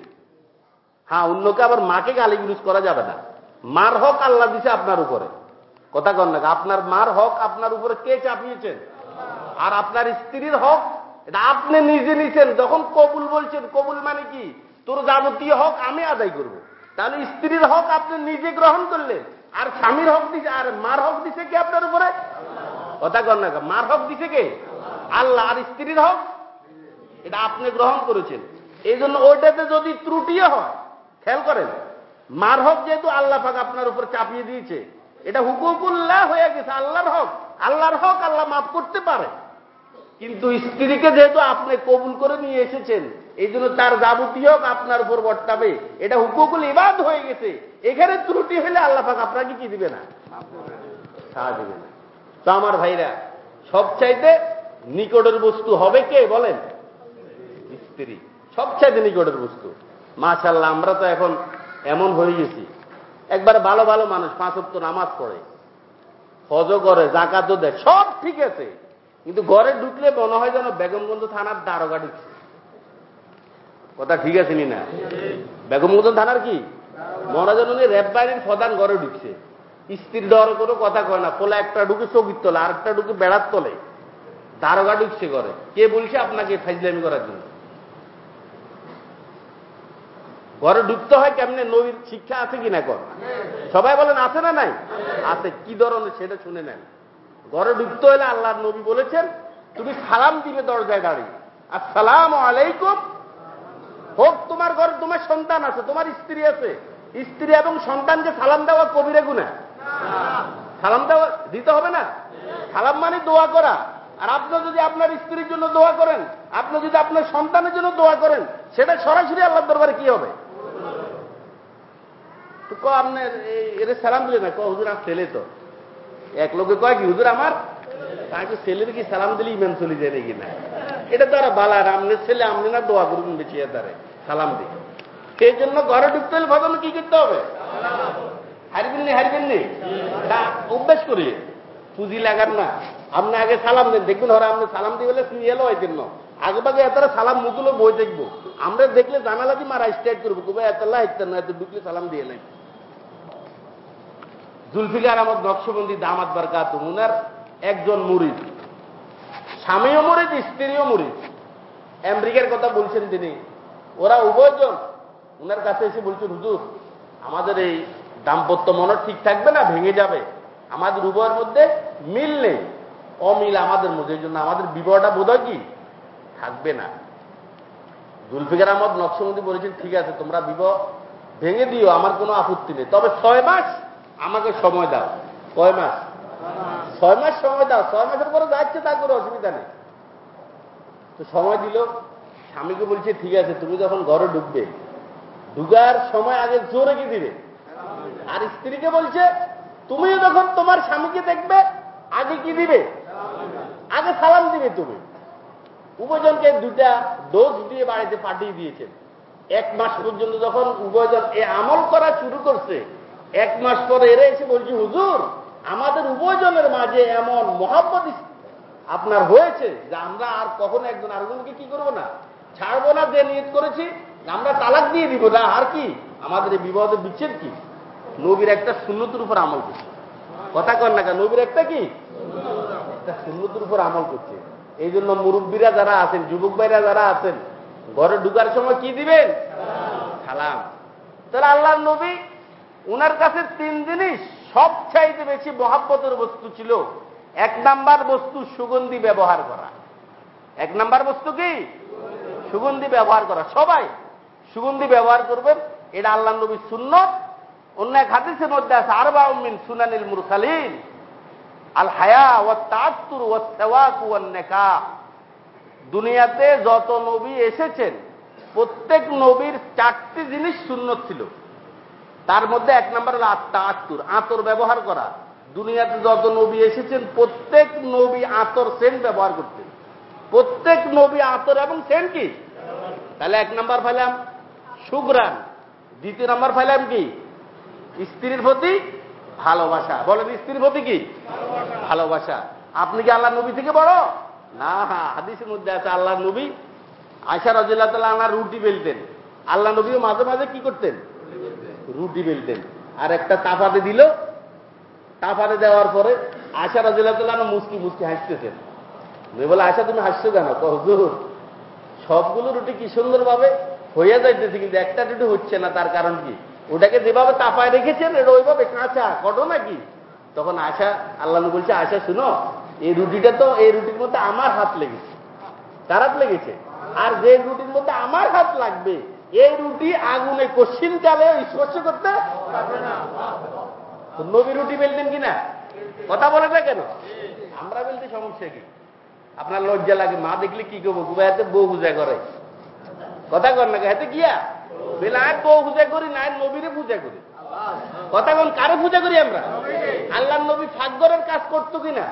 হ্যাঁ অন্যকে আবার মাকে গালিগুলিজ করা যাবে না। মার হক আল্লাহ দিছে আপনার উপরে। কথা কন না আপনার মার হক আপনার উপরে কে চাপিয়েছেন আর আপনার স্ত্রীর হক এটা আপনি নিজে নিছেন, যখন কবুল বলছেন, কবুল মানে কি? তোর যাবতীয় হক আমি আদায় করব। তাহলে স্ত্রীর হক আপনি নিজে গ্রহণ করলেন, আর স্বামীর হক দিছে, আর মার হক দিছে কি আপনার উপরে? কথা কর না মার হক দিছে কে? আল্লাহ, আর স্ত্রীর হক? এটা আপনি গ্রহণ করেছেন। এই জন্য ওইটাতে যদি ত্রুটিও হয়, খেয়াল করেন, মার হক যেহেতু আল্লাহ পাক আপনার উপর চাপিয়ে দিয়েছে, এটা হুকুকুল্লাহ হয়ে গেছে, আল্লাহর হক। আল্লাহর হক আল্লাহ মাফ করতে পারে। কিন্তু স্ত্রীকে যেহেতু আপনি কবুল করে নিয়ে এসেছেন, এই জন্য তার যাবতীয় আপনার উপর বর্তাবে। এটা হুকুকুল ইবাদ হয়ে গেছে। এখানে ত্রুটি হলে আল্লাহ পাক আপনাকে কি দিবে না? দিবে না। তো আমার ভাইরা, সবচাইতে নিকটের বস্তু হবে কে বলেন? স্ত্রী। সবচাইতে নিকটের বস্তু। মাশাল্লাহ আমরা তো এখন এমন হয়ে গেছি। একবার ভালো ভালো মানুষ পাঁচ নামাজ পড়ে হজ করে, জাকাতও দেয়, সব ঠিক আছে। কিন্তু ঘরে ঢুকলে মনে হয় যেন বেগমগঞ্জ থানার দারোগা ঢুকছে। কথা ঠিক আছে নি বেগমগঞ্জ থানার কি? মনে যেন উনি র্যাব বাহিনীর প্রধান ঘরে ঢুকছে। স্ত্রীর ডর কোনো কথা কয় না। পোলা একটা ঢুকে চকির তোলে, আর একটা ঢুকে বেড়ার তোলে। দারোগা ঢুকছে ঘরে। কে বলছে আপনাকে ফাইজলামি করার জন্য? ঘরে ঢুকতে হয় কেমনে? নবীর শিক্ষা আছে কি না কর? সবাই বলেন, আছে না নাই? আছে। কি ধরনের? সেটা শুনে নেন। ঘরে ঢুকতে হলে আল্লাহর নবী বলেছেন, তুমি সালাম দিবে দরজায় দাঁড়িয়ে। আসসালাম আলাইকুম। হোক, তোমার ঘরে তোমার সন্তান আছে, তোমার স্ত্রী আছে। স্ত্রী এবং সন্তানকে সালাম দেওয়া কবিরে গুণা। সালাম দেওয়া দিতে হবে না? সালাম মানে দোয়া করা। আর আপনি যদি আপনার স্ত্রীর জন্য দোয়া করেন, আপনি যদি আপনার সন্তানের জন্য দোয়া করেন, সেটা সরাসরি আল্লাহ দরবারে কি হবে? তো আপনার এর সালাম দিলে না? ক, হুজুর আমার ছেলে তো। এক লোকে কয় কি, হুজুর, আমার তাকে ছেলের কি সালাম দিলে ইমান চলে যায় নাকি না? এটা তো আর বালা আমনের ছেলে, আমনি না দোয়া করুন বেঁচিয়ে তারে সালাম দিই। সেই জন্য ঘরে ঢুকতে হলে প্রথমে কি করতে হবে? হারবেন নি হারবেন নি? অভ্যাস করি। পুঁজি লাগার না। আপনি আগে সালাম দেন, দেখবেন ওরা আপনি সালাম দিয়ে বলে শুয়ে এলো হয়তেন জন্য আগে বাগে এত সালাম মুখগুলো বই দেখব। আমরা দেখলে জানালা দিয়ে মারা স্টার্ট করব কবে এতলা ইত্যাদ না, এত ঢুকলে সালাম দিয়ে নাই। জুলফিকার আহমদ নকশবন্দি দামাত বারকাত উনার একজন মুরিদ। স্বামীও মরিদ, স্ত্রীও মরিদ। আমেরিকার কথা বলছেন তিনি। ওরা উভয়জন। উনার কাছে এসে বলছেন, হুজুর, আমাদের এই দাম্পত্য মনে ঠিক থাকবে না? ভেঙে যাবে। আমাদের উভয়ের মধ্যে মিল নেই। অমিল আমাদের মধ্যে। এই জন্য আমাদের বিবাহটা বোধ কি? থাকবে না। জুলফিকার আহমদ নকশবন্দি বলেছেন, ঠিক আছে, তোমরা বিবাহ ভেঙে দিও, আমার কোনো আপত্তি নেই। তবে ছয় মাস আমাকে সময় দাও। কয় মাস। ছয় মাস সময় দাও। ছয় মাসের পরে যাচ্ছে তার কোনো অসুবিধা নেই। তো সময় দিল। স্বামীকে বলছে, ঠিক আছে, তুমি যখন ঘরে ঢুকবে, ঢুকার সময় আগে জোরে কি দিবে। আর স্ত্রীকে বলছে, তুমিও যখন তোমার স্বামীকে দেখবে, আগে কি দিবে? আগে সালাম দিবে তুমি। উভয়জনকে দুটা ডোজ দিয়ে বাড়িতে পাঠিয়ে দিয়েছেন। এক মাস পর্যন্ত যখন উভয়জন এ আমল করা শুরু করছে এক মাস পরে এরা এসে বলছি, হুজুর, আমাদের উভয়জনের মাঝে এমন মহাব্বত আপনার হয়েছে যে আমরা আর কখনো একজন আরেকজনকে কি করব না? ছাড়বো না, যে নিয়ত করেছি, আমরা তালাক দিয়ে দিব, না, আর কি? আমাদের এই বিবাদ বিচ্ছেদ কি? নবীর একটা শূন্যতির উপর আমল করছে। কথা কর না কেন, নবীর একটা কি? একটা শূন্যতির উপর আমল করছে। এই জন্য মুরব্বীরা যারা আছেন, যুবক ভাইরা যারা আছেন, ঘরে ঢুকার সময় কি দিবেন? সালাম। তাহলে আল্লাহ নবী উনার কাছে তিন জিনিস সব চাইতে বেশি মহাব্বতের বস্তু ছিল। এক নাম্বার বস্তু সুগন্ধি ব্যবহার করা। এক নাম্বার বস্তু কি? সুগন্ধি ব্যবহার করা। সবাই সুগন্ধি ব্যবহার করবেন, এটা আল্লাহ নবীর শূন্য অন্য এক হাদিসের মধ্যে আছে আরবা মিন সুনানিল মুরসালিন। আল হায়া ও তাত্তুর ও সেওয়াক নেকা দুনিয়াতে যত নবী এসেছেন, প্রত্যেক নবীর চারটি জিনিস শূন্য ছিল। তার মধ্যে এক নম্বর হল আত্মা, আত্মুর। আতর ব্যবহার করা। দুনিয়াতে যত নবী এসেছেন, প্রত্যেক নবী আতর সেন ব্যবহার করতেন। প্রত্যেক নবী আতর এবং সেন কি? তাহলে এক নম্বর ফাইলাম সুগ্রান দ্বিতীয় নম্বর ফাইলাম কি? স্ত্রীর প্রতি ভালোবাসা। বলেন, স্ত্রীর প্রতি কি? ভালোবাসা। আপনি কি আল্লাহ নবী থেকে বড়? না, হাদিসের মধ্যে আছে আল্লাহ নবী আয়সা রাজিল্লাহ তাল্লাহ রুটি বেলতেন। আল্লাহ নবীও মাঝে মাঝে কি করতেন? রুটি বেলতেন। আর একটা তাফাতে দিল। তাফাতে দেওয়ার পরে আশা রাজিল্লাহ মুসকি মুসকি হাসতেছেন। বলে আশা তুমি হাসছো কেন? হুজুর, সবগুলো রুটি কি সুন্দর ভাবে হইয়া যাইতেছে, কিন্তু একটা রুটি হচ্ছে না, তার কারণ কি? ওটাকে যেভাবে তাপায় রেখেছেন, এটা ওইভাবে কাঁচা কটো নাকি? তখন আশা আল্লাহ বলছে আশা শুনো, এই রুটিটা তো, এই রুটির মধ্যে আমার হাত লেগেছে খারাপ লেগেছে। আর যে রুটির মধ্যে আমার হাত লাগবে এই রুটি আগুনে কশিন চালে স্পর্শ করতে নবী রুটি বেলতেন কিনা? কথা বলে না কেন? আমরা বেলতে সমস্যা কি? আপনার লজ্জা লাগে, মা দেখলে কি করব? কুবা হাতে বউ পূজা করে। কথা কর না হাতে গিয়া? বেলা আর বউ পূজা করি না নবীরে পূজা করি। কথা কোন কারে পূজা করি আমরা? আল্লাহ নবী ফাঁকগরের কাজ করতো কিনা?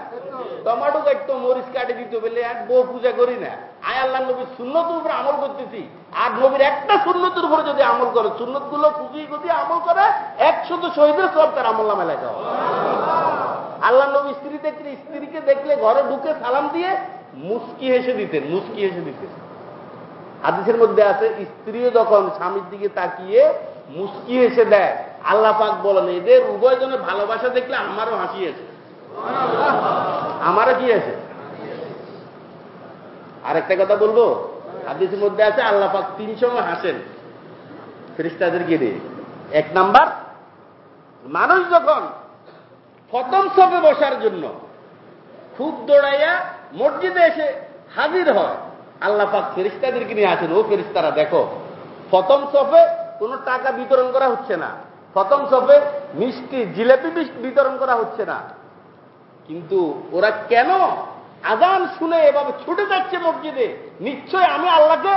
টমাটো কাটতো, মরিচ কাটে দিত বলে আর বউ পূজা করি না। আয় আল্লাহ নবীর সুন্নতের উপরে আমল করতেছি। আর নবীর একটা সুন্নতের উপরে যদি আমল করে সুন্নতগুলো খুঁজি খুঁজি আমল করে একশত শহীদের সব তার আমল নামে লেখা আল্লাহ নবী স্ত্রী দেখলে, স্ত্রীকে দেখলে ঘরে ঢুকে সালাম দিয়ে মুস্কি হেসে দিতেন, মুস্কি হেসে দিতেন। হাদিসের মধ্যে আছে, স্ত্রীও যখন স্বামীর দিকে তাকিয়ে মুস্কি হেসে দেয় আল্লাহ পাক বলেন, এদের উভয়জনের ভালোবাসা দেখলে আমারও হাসি আছে আমারও কি আছে আরেকটা কথা বলব হাদিসের মধ্যে আছে, আল্লাহ পাক তিন সময় হাসেন। ফেরিস্তাদেরকে দিয়ে এক নাম্বার, মানুষ যখন প্রথম সবে বসার জন্য খুব দৌড়াইয়া মসজিদে এসে হাজির হয়, আল্লাহ পাক ফেরিস্তাদেরকে নিয়ে আসেন, ও ফেরিস্তারা দেখো, প্রথম সফে কোনো টাকা বিতরণ করা হচ্ছে না প্রথম সফে মিষ্টি, জিলেপি বিতরণ করা হচ্ছে না। কিন্তু ওরা কেন আজান শুনে এভাবে ছুটে যাচ্ছে মসজিদে? নিশ্চয় আমি আল্লাহকে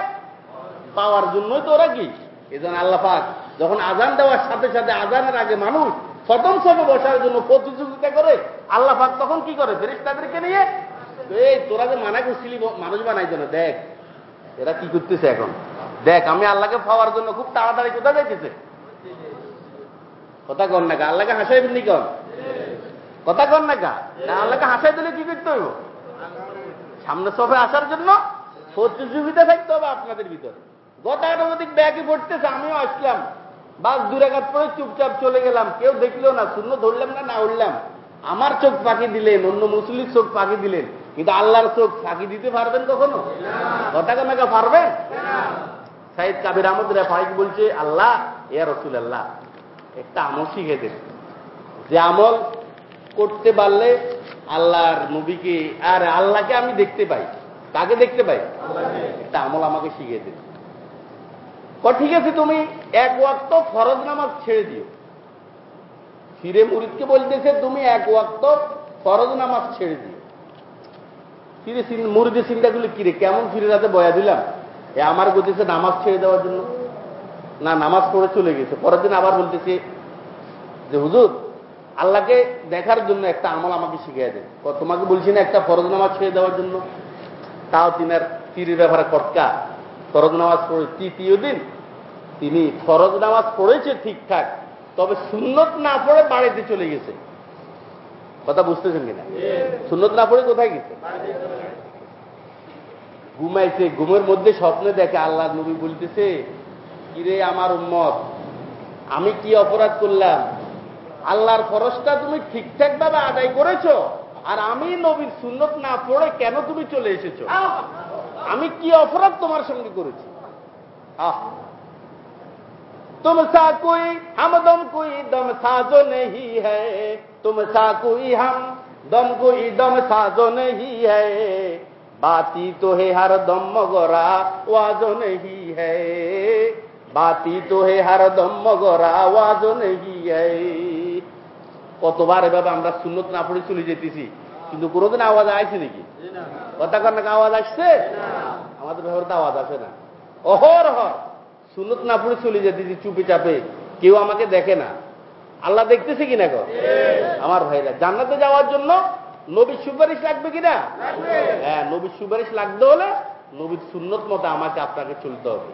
পাওয়ার জন্যই তো ওরা কি এজন্য আল্লাহ পাক যখন আজান দেওয়ার সাথে সাথে আজানের আগে মানুষ প্রথম সবে বসার জন্য প্রতিযোগিতা করে, আল্লাহ পাক তখন কি করে? ফেরিস তাদেরকে নিয়ে? এই তোরা যে মানা করছিলি মানুষ বানাইতো না, দেখ। এরা কি করতেছে এখন? দেখ, আমি আল্লাহকে পাওয়ার জন্য খুব তাড়াতাড়ি কোথায় যাইতেছে? কথা কন না আল্লাহকে হাসাই দিলি কন? কথা কন না আল্লাহকে হাসাই দিলে কি করতে হইব? সামনে সবে আসার জন্য প্রতিযোগিতা থাকতে হবে আপনাদের ভিতরে। গতানুগতিক ব্যাগে পড়তেছে, আমিও আসলাম। বাস দুরাঘাত পরে চুপচাপ চলে গেলাম। কেউ দেখল না, শূন্য ধরলাম না না উঠলাম। আমার চোখ পাখি দিলেন, অন্য মুসলিম চোখ পাখি দিলেন। কিন্তু আল্লাহর চোখ ফাঁকি দিতে পারবেন কখনো? কথা কানাকা পারবেন? সাইদ কাবির আহমদ রেফাইক বলছে, আল্লাহ, এ রসুল আল্লাহ একটা আমল শিখে দেন যে আমল করতে পারলে আল্লাহর নবীকে আর আল্লাহকে আমি দেখতে পাই। কাকে দেখতে পাই? একটা আমল আমাকে শিখিয়ে দেন ক, ঠিক আছে, তুমি এক ওয়াক্ত ফরজ নামাজ ছেড়ে দিও। ফিরে মুরিদকে বলতেছে, তুমি এক ওয়াক্ত ফরজ নামাজ ছেড়ে দিও। ফিরে মুরিদের চিন্তা কিরে কেমন ফিরে রাতে বয়া দিলাম? এ আমার গতিতে নামাজ ছেড়ে দেওয়ার জন্য। না, নামাজ পড়ে চলে গেছে। পরের দিন আবার বলতেছে যে, হুজুর, আল্লাহকে দেখার জন্য একটা আমল আমাকে শিখিয়ে দেন। তোমাকে বলছি না একটা ফরজ নামাজ ছেড়ে দেওয়ার জন্য? তাও তিনার তীরের ব্যাপারে কটকা। ফরজ নামাজ পড়ে, তৃতীয় দিন তিনি ফরজ নামাজ পড়েছে ঠিকঠাক, তবে সুন্নত না পড়ে বাড়িতে চলে গেছে। কথা বুঝতেছেন কিনা? সুন্নত না পড়ে কোথায় গেছে? ঘুমাইছে, ঘুমের মধ্যে স্বপ্নে দেখে আল্লাহ নবী বলতেছে কিরে আমার উম্মত আমি কি অপরাধ করলাম আল্লাহর ফরজটা তুমি ঠিকঠাক ভাবে আদায় করেছো আর আমি নবীর সুন্নত না পড়ে কেন তুমি চলে এসেছো আমি কি অপরাধ তোমার সঙ্গে করেছি আহ तुम सा कोई हम दम कोई दम साजो नहीं है तुम सा कोई हम दम कोई दम साजो नहीं है बाती तो है हर दम मगोरा वाजो नहीं है বাতি তো হে হার দম্ম গড়া আওয়াজ কতবার এভাবে আমরা সুন্নত না পড়ে চলে যেতেছি কিন্তু কোনোদিন আওয়াজ আসছে নাকি? কথা কারণে আওয়াজ আসছে? আমাদের ব্যাপারে তো আওয়াজ আসে না। অহরহ সুনত না পড়ে চলে যেতেছি চুপে চাপে কেউ আমাকে দেখে না। আল্লাহ দেখতেছে কিনা কর আমার ভাইরা জান্নাতে যাওয়ার জন্য নবীর সুপারিশ লাগবে কিনা? হ্যাঁ নবীর সুপারিশ লাগতে হলে নবীর সুন্নত মতো আমাকে আপনাকে চলতে হবে।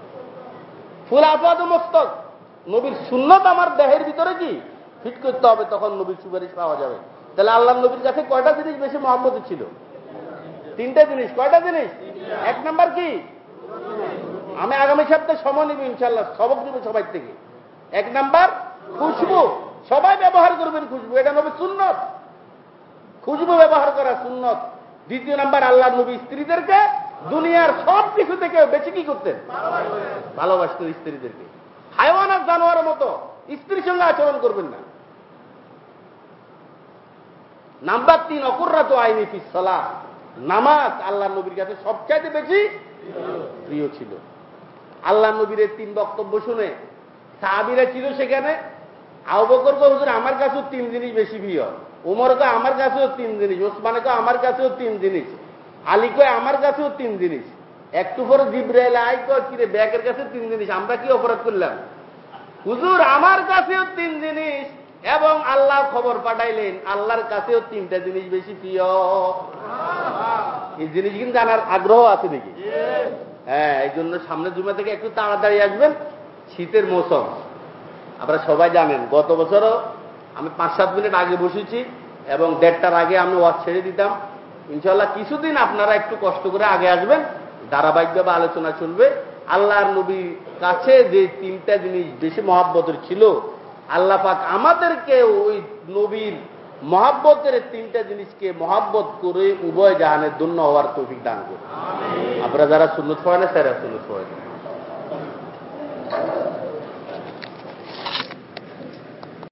ফুল আপাদ মস্তক নবীর সুন্নত আমার দেহের ভিতরে কি? ফিট করতে হবে, তখন নবীর সুপারিশ পাওয়া যাবে। তাহলে আল্লাহ নবীর কাছে কয়টা জিনিস বেশি মহব্বত ছিল? তিনটা জিনিস, কয়টা জিনিস? এক নাম্বার কি? আমি আগামী সপ্তাহে সময় নিব ইনশাল্লাহ সবক দিব সবাই থেকে। এক নাম্বার, খুশবু। সবাই ব্যবহার করবেন খুশবু, এটা নবী সুন্নত। খুশবু ব্যবহার করা সুন্নত। দ্বিতীয় নাম্বার, আল্লাহ নবী স্ত্রীদেরকে দুনিয়ার সব কিছু থেকে বেশি কি করতেন? ভালোবাসতেন স্ত্রীদেরকে। হাইওয়ান আর জানোয়ারের মতো স্ত্রীর সঙ্গে আচরণ করবেন না। নাম্বার তিন অকুররা তো আইনি ফিসলা নামাজ আল্লাহ নবীর কাছে সবচাইতে বেশি প্রিয় ছিল। আল্লাহ নবীর তিন বক্তব্য শুনে সাহাবিরা ছিল সেখানে আবকর হুজুর, আমার কাছেও তিন জিনিস বেশি প্রিয়। উমর তো আমার কাছেও তিন জিনিস, ওসমানে তো আমার কাছেও তিন জিনিস। আলী কয়, আমার কাছেও তিন জিনিস। একটু পরে জিব্রাইল আই কয়, কিরে, ব্যাগের কাছে তিন জিনিস, আমরা কি অপরাধ করলাম? হুজুর, আমার কাছেও তিন জিনিস এবং আল্লাহ খবর পাঠাইলেন, আল্লাহর কাছেও তিনটা জিনিস বেশি প্রিয়। এই জিনিস কিন্তু জানার আগ্রহ আছে নাকি? হ্যাঁ এই জন্য সামনে জুমা থেকে একটু তাড়াতাড়ি আসবেন, শীতের মৌসুম। আপনারা সবাই জানেন, গত বছরও আমি পাঁচ সাত মিনিট আগে বসেছি এবং দেড়টার আগে আমি ওয়াজ ছেড়ে দিতাম। ইনশাল্লাহ কিছুদিন আপনারা একটু কষ্ট করে আগে আসবেন ধারাবাহিকভাবে আলোচনা চলবে আল্লাহর নবীর কাছে যে তিনটা জিনিস বেশি মহাব্বতের ছিল আল্লাহ পাক আমাদেরকে ওই নবীর মহাব্বতের তিনটা জিনিসকে মহাব্বত করে উভয় জাহানের জন্য হওয়ার তৌফিক দান করে আপনারা যারা সুন্নত পড়েন না তারা সুন্নত পড়েন।